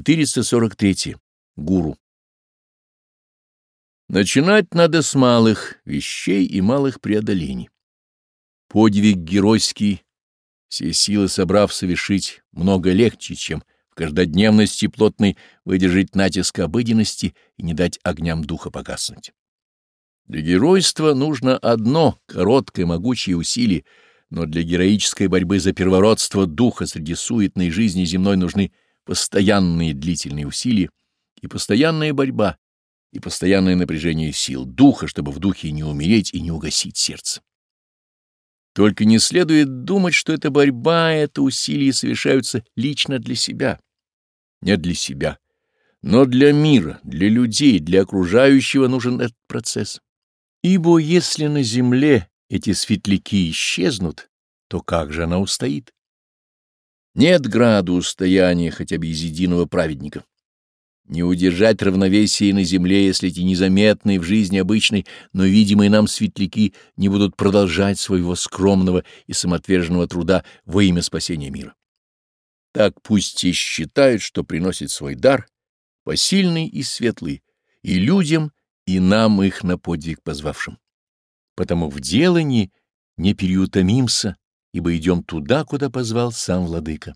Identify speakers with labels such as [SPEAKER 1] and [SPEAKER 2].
[SPEAKER 1] 443. Гуру. Начинать надо с малых вещей и малых преодолений. Подвиг геройский, все силы собрав совершить, много легче, чем в каждодневности плотной выдержать натиск обыденности и не дать огням духа погаснуть. Для геройства нужно одно короткое могучее усилие, но для героической борьбы за первородство духа среди суетной жизни земной нужны постоянные длительные усилия и постоянная борьба, и постоянное напряжение сил духа, чтобы в духе не умереть и не угасить сердце. Только не следует думать, что эта борьба, это усилия совершаются лично для себя. Не для себя, но для мира, для людей, для окружающего нужен этот процесс. Ибо если на земле эти светляки исчезнут, то как же она устоит? Нет граду стояния хотя бы из единого праведника. Не удержать равновесие на земле, если эти незаметные в жизни обычной, но видимые нам светляки не будут продолжать своего скромного и самоотверженного труда во имя спасения мира. Так пусть и считают, что приносит свой дар, посильный и светлый, и людям, и нам их на подвиг позвавшим. Потому в делании не переутомимся, ибо идем туда, куда позвал сам Владыка.